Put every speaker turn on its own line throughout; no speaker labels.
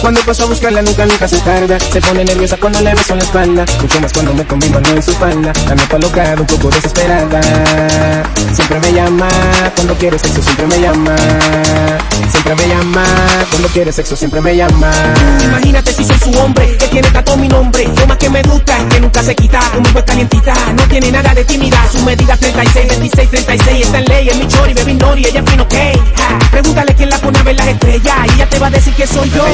cuando paso a buscarla nunca, nunca se tarda. Se pone nerviosa cuando le beso la espalda. Mucho más cuando me con mi mano en su espalda La alocada, un poco desesperada. Siempre me llama cuando quiere sexo, siempre me llama. Siempre me llama cuando quiere sexo, siempre me llama.
Imagínate si soy su hombre, que tiene todo mi nombre. Lo más que me gusta es que nunca se quita. Conmigo es calientita, no tiene nada de tímida Su medida 36, 26, 36 Está en ley, es mi chori, baby nori, ella es fino ok. Pregúntale quién la pone a ver las decir que soy yo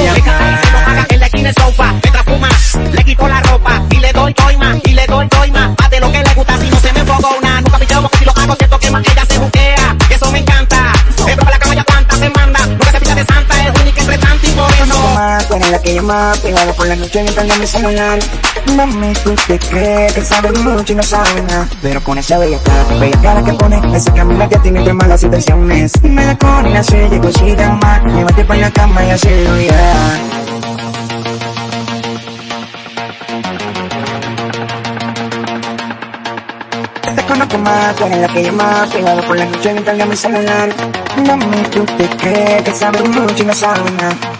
más,
eres la que llama Pegado por la noche mientras no mi celular Mami, tú te crees que sabes mucho y no sabes nada. Pero con esa bella cara, bella cara que pone Ese camino que tiene malas intenciones Y me da la suya, cosita más Llévate para la cama y hacerlo ya Te conozco más, tú eres la que llama Pegado por la noche mientras no mi celular Mami, tú te crees que sabes mucho y no sabes nada